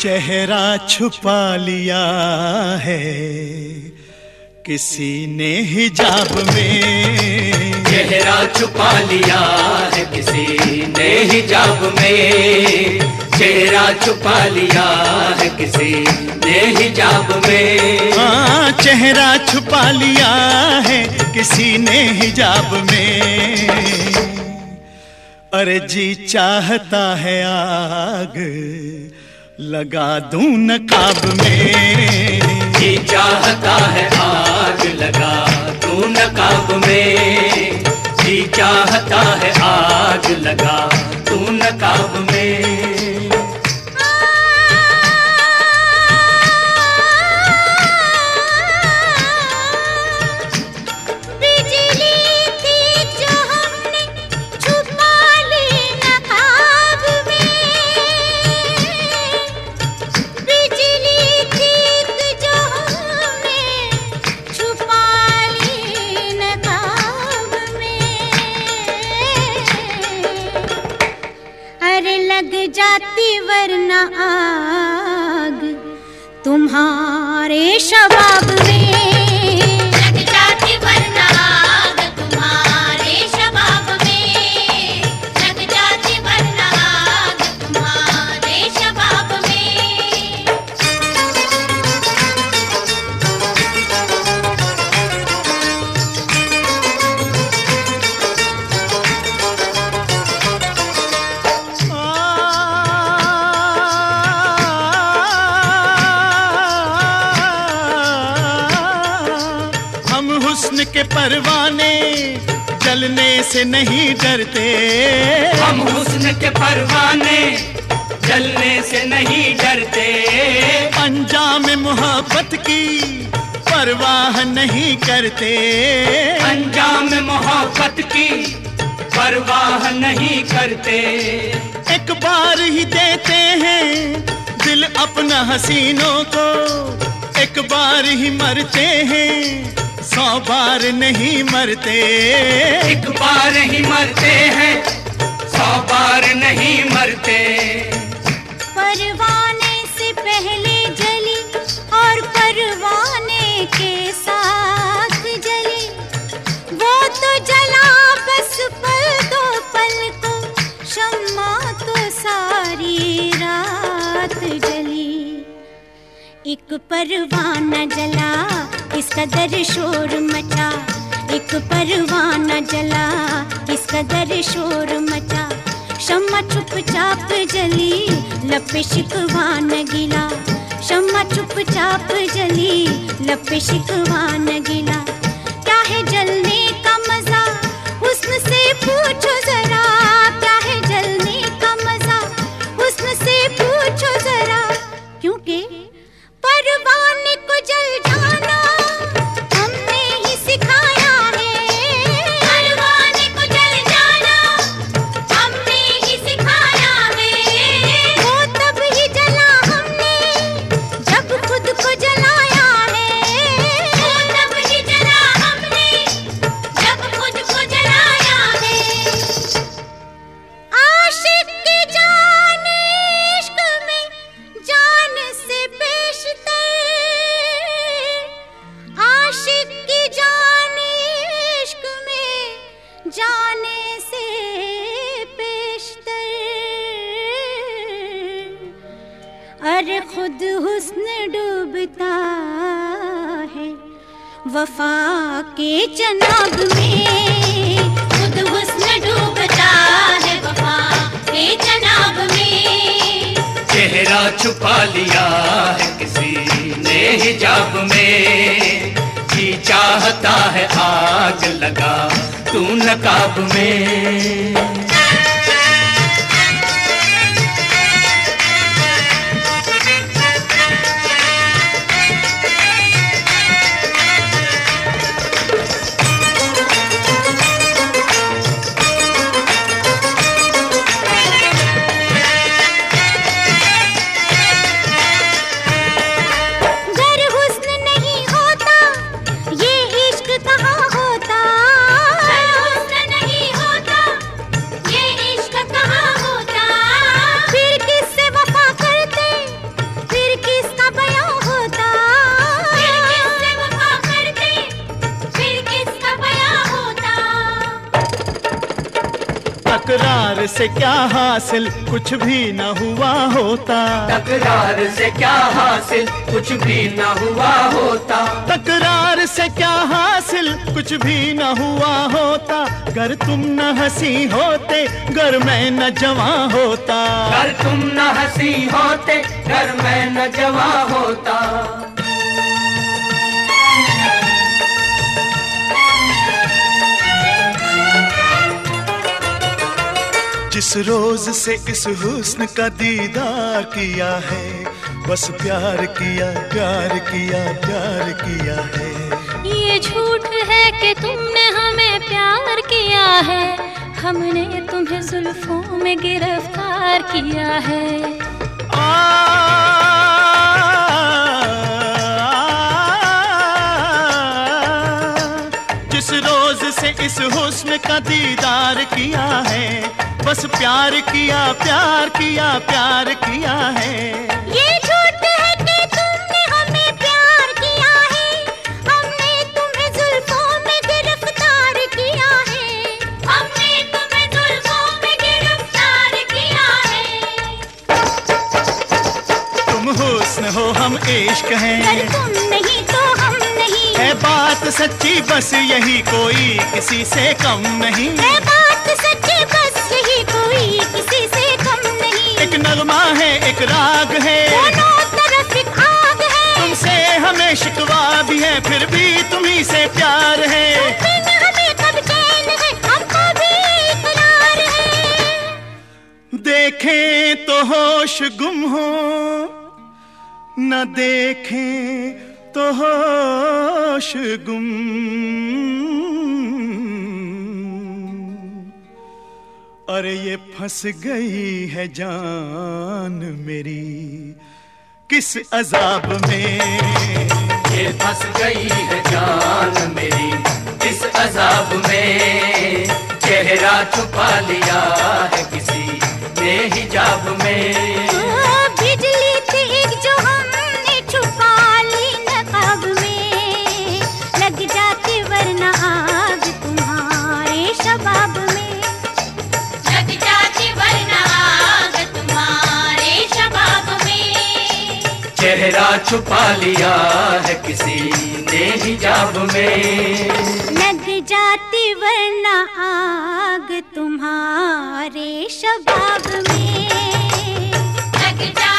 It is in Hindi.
चेहरा छुपा लिया है। किसी ने हिजाब में चेहरा छुपा लिया है किसी ने हिजाब में। चेहरा छुपा लिया है किसी ने हिजाब में। हाँ चेहरा छुपा लिया है किसी ने हिजाब में। अरे जी चाहता है आग लगा दूँ नकाब में। जी चाहता है आग, लगा तू नकाब में। जी चाहता है आग, लगा तू नकाब में। वरना आग तुम्हारे शबाब में के परवाने जलने से नहीं डरते। हम हुस्न के परवाने जलने से नहीं डरते। अंजाम मोहब्बत की परवाह नहीं करते। अंजाम मोहब्बत की परवाह नहीं करते। एक बार ही देते हैं दिल अपना हसीनों को एक बार ही मरते हैं सौ बार नहीं मरते। एक बार ही मरते हैं सौ बार नहीं मरते। परवाने से पहले जली और परवाने के साथ जली। वो तो जला बस पल दो पल को शम्मा तो सारी रात जली। एक परवाना जला इस कदर शोर मचा, एक परवाना जला। इस कदर शोर मचा, शम्मा चुपचाप जली, लपे शिकवान गिला। शम्मा चुपचाप जली, लपे शिकवान गिला। क्या है जलने वफा के जनाब में, खुद हुस्न डूबता है वफा के चनाब में। चेहरा छुपा लिया है किसी ने हिजाब में। जी चाहता है आग लगा तू नकाब में। से क्या हासिल? कुछ भी न हुआ होता। तकरार से क्या हासिल? कुछ भी न हुआ होता। तकरार से क्या हासिल? कुछ भी न हुआ होता। घर तुम न हँसी होते घर मैं न जवा होता। घर तुम न हँसी होते घर मैं न जवा होता। जिस रोज से इस हुस्न का दीदार किया है बस प्यार किया प्यार किया प्यार किया है ये झूठ है कि तुमने हमें प्यार किया है हमने तुम्हें जुल्फों में गिरफ़्तार किया है आ, जिस रोज से इस हुस्न का दीदार किया है बस प्यार किया प्यार किया प्यार किया है। ये झूठ है कि तुमने हमें प्यार किया है। हमने तुम्हें जुल्फों में गिरफ़्तार किया है। हमने तुम्हें जुल्फों में गिरफ़्तार किया है। तुम हुस्न हो हम इश्क हैं। तुम नहीं तो हम नहीं। है बात सच्ची बस यही कोई किसी से कम नहीं। है बात एक नगमा है एक राग है। है? तुमसे हमें शिकवा भी है फिर भी तुम्ही से प्यार है। है। देखें तो होश गुम हो न देखें तो होश गुम। अरे ये फंस गई है जान मेरी, किस अजाब में? ये फंस गई है जान मेरी, किस अजाब में? चेहरा छुपा लिया है किसी ने हिजाब में। चेहरा छुपा लिया है किसी ने हिजाब में। लग जाती वरना आग तुम्हारे शबाब में। लग जा...